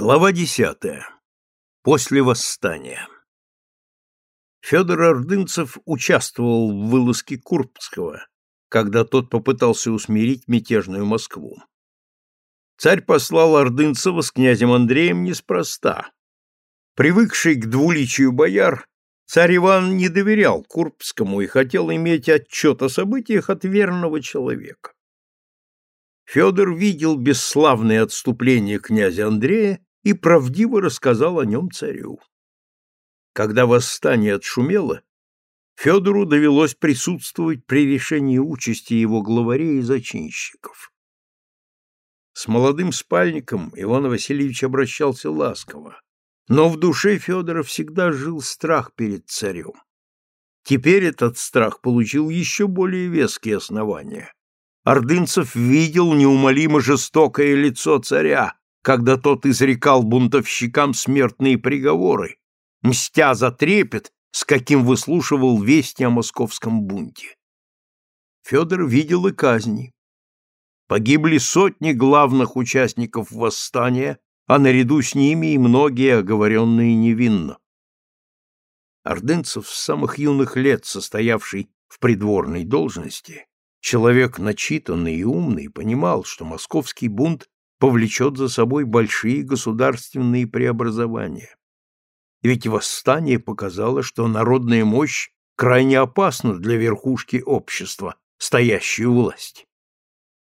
Глава десятая. После восстания. Федор Ордынцев участвовал в вылазке Курбского, когда тот попытался усмирить мятежную Москву. Царь послал Ордынцева с князем Андреем неспроста. Привыкший к двуличию бояр, царь Иван не доверял Курбскому и хотел иметь отчет о событиях от верного человека. Федор видел бесславное отступление князя Андрея и правдиво рассказал о нем царю. Когда восстание отшумело, Федору довелось присутствовать при решении участи его главарей и зачинщиков. С молодым спальником Иван Васильевич обращался ласково, но в душе Федора всегда жил страх перед царем. Теперь этот страх получил еще более веские основания. Ордынцев видел неумолимо жестокое лицо царя, когда тот изрекал бунтовщикам смертные приговоры, мстя за трепет, с каким выслушивал вести о московском бунте. Федор видел и казни. Погибли сотни главных участников восстания, а наряду с ними и многие оговоренные невинно. Ордынцев с самых юных лет, состоявший в придворной должности, Человек начитанный и умный понимал, что московский бунт повлечет за собой большие государственные преобразования. Ведь восстание показало, что народная мощь крайне опасна для верхушки общества, стоящей у власти.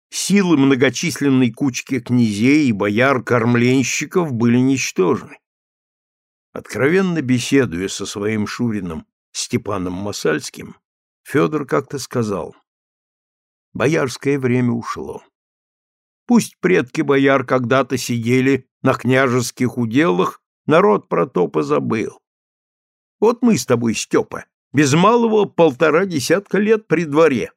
Силы многочисленной кучки князей и бояр-кормленщиков были ничтожны. Откровенно беседуя со своим шурином Степаном Масальским, Федор как-то сказал, Боярское время ушло. Пусть предки бояр когда-то сидели на княжеских уделах, народ про то позабыл. Вот мы с тобой, Степа, без малого полтора десятка лет при дворе.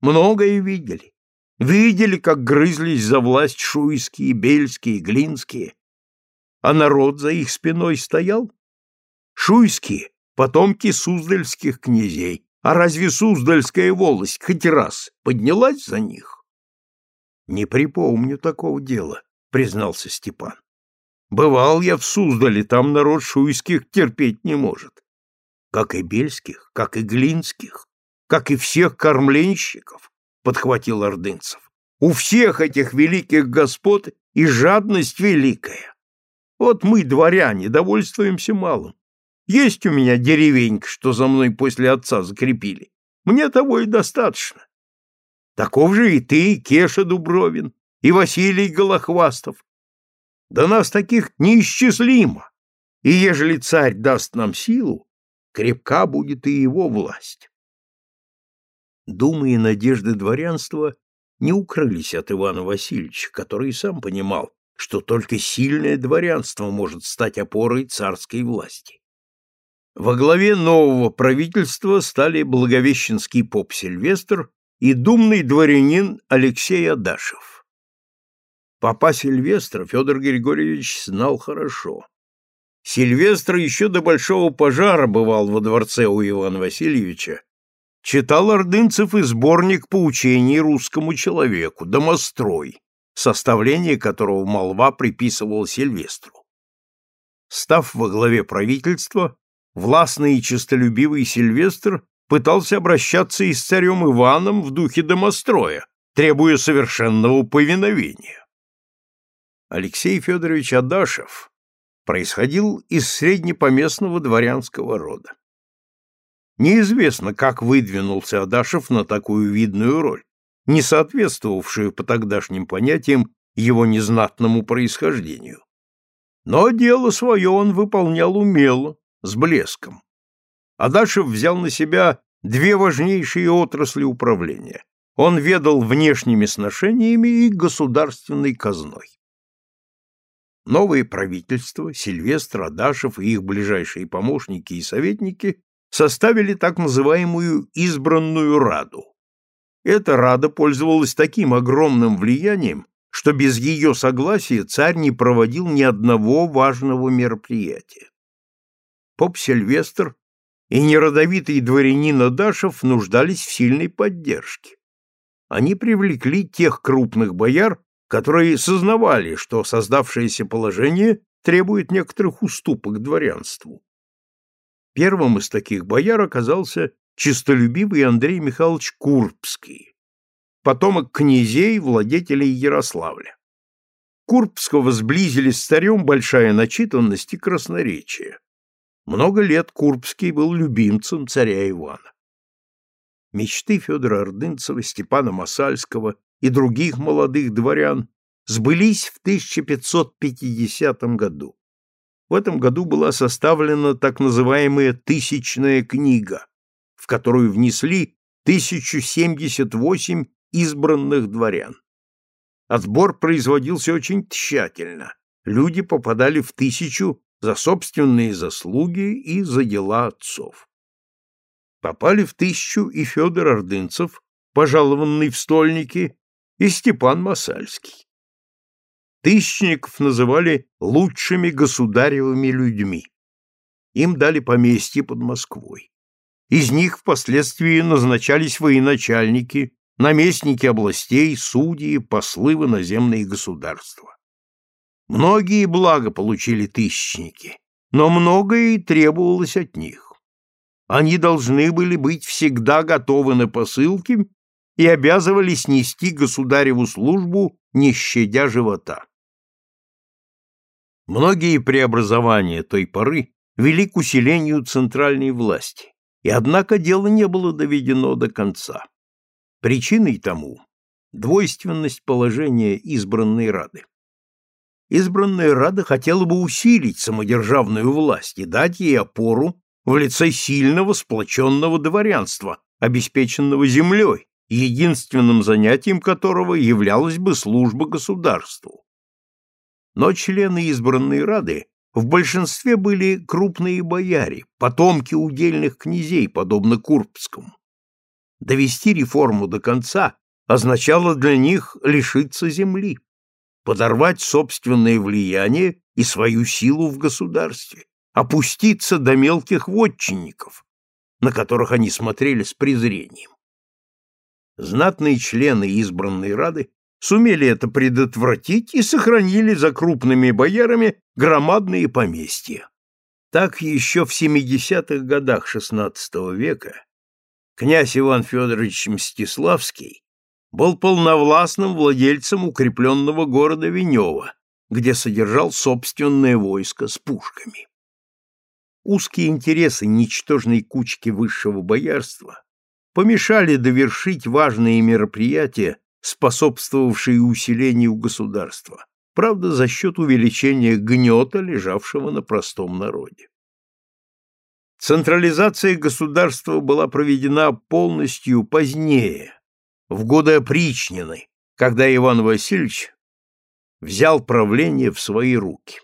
Многое видели. Видели, как грызлись за власть шуйские, бельские, глинские. А народ за их спиной стоял? Шуйские — потомки суздальских князей, а разве Суздальская волость хоть раз поднялась за них? Не припомню такого дела, признался Степан. Бывал я в Суздале, там народ шуйских терпеть не может. Как и бельских, как и глинских, как и всех кормленщиков, подхватил Ордынцев. У всех этих великих господ и жадность великая. Вот мы, дворяне, довольствуемся малым. Есть у меня деревенька, что за мной после отца закрепили. Мне того и достаточно. Таков же и ты, Кеша Дубровин, и Василий Голохвастов. Да нас таких неисчислимо. И ежели царь даст нам силу, крепка будет и его власть. Думы и надежды дворянства не укрылись от Ивана Васильевича, который и сам понимал, что только сильное дворянство может стать опорой царской власти. Во главе нового правительства стали благовещенский поп Сильвестр и думный дворянин Алексей Адашев. Папа Сильвестра Федор Григорьевич знал хорошо. Сильвестр еще до большого пожара бывал во дворце у Ивана Васильевича, читал ордынцев и сборник поучений русскому человеку, «Домострой», составление которого молва приписывал Сильвестру. Став во главе правительства, властный и честолюбивый Сильвестр пытался обращаться и с царем Иваном в духе домостроя, требуя совершенного повиновения. Алексей Федорович Адашев происходил из среднепоместного дворянского рода. Неизвестно, как выдвинулся Адашев на такую видную роль, не соответствовавшую по тогдашним понятиям его незнатному происхождению. Но дело свое он выполнял умело, с блеском. Адашев взял на себя две важнейшие отрасли управления. Он ведал внешними сношениями и государственной казной. Новое правительство, Сильвестр, Адашев и их ближайшие помощники и советники составили так называемую избранную Раду. Эта Рада пользовалась таким огромным влиянием, что без ее согласия царь не проводил ни одного важного мероприятия поп Сильвестр и неродовитый дворянин Адашев нуждались в сильной поддержке. Они привлекли тех крупных бояр, которые сознавали, что создавшееся положение требует некоторых уступок дворянству. Первым из таких бояр оказался чистолюбивый Андрей Михайлович Курбский, потомок князей, владетелей Ярославля. Курбского сблизили с царем большая начитанность и красноречие. Много лет Курбский был любимцем царя Ивана. Мечты Федора Ордынцева, Степана Масальского и других молодых дворян сбылись в 1550 году. В этом году была составлена так называемая «тысячная книга», в которую внесли 1078 избранных дворян. Отбор производился очень тщательно. Люди попадали в тысячу за собственные заслуги и за дела отцов. Попали в тысячу и Федор Ордынцев, пожалованный в стольники, и Степан Масальский. Тысячников называли лучшими государевыми людьми. Им дали поместье под Москвой. Из них впоследствии назначались военачальники, наместники областей, судьи, послы в иноземные государства. Многие блага получили тысячники, но многое и требовалось от них. Они должны были быть всегда готовы на посылки и обязывались нести государеву службу, не щадя живота. Многие преобразования той поры вели к усилению центральной власти, и однако дело не было доведено до конца. Причиной тому двойственность положения избранной Рады. Избранная Рада хотела бы усилить самодержавную власть и дать ей опору в лице сильного сплоченного дворянства, обеспеченного землей, единственным занятием которого являлась бы служба государству. Но члены избранной Рады в большинстве были крупные бояре, потомки удельных князей, подобно Курбскому. Довести реформу до конца означало для них лишиться земли, подорвать собственное влияние и свою силу в государстве, опуститься до мелких вотчинников, на которых они смотрели с презрением. Знатные члены избранной Рады сумели это предотвратить и сохранили за крупными боярами громадные поместья. Так еще в 70-х годах XVI века князь Иван Федорович Мстиславский был полновластным владельцем укрепленного города Венева, где содержал собственное войско с пушками. Узкие интересы ничтожной кучки высшего боярства помешали довершить важные мероприятия способствовавшие усилению государства, правда, за счет увеличения гнета, лежавшего на простом народе. Централизация государства была проведена полностью позднее, в годы опричнины, когда Иван Васильевич взял правление в свои руки.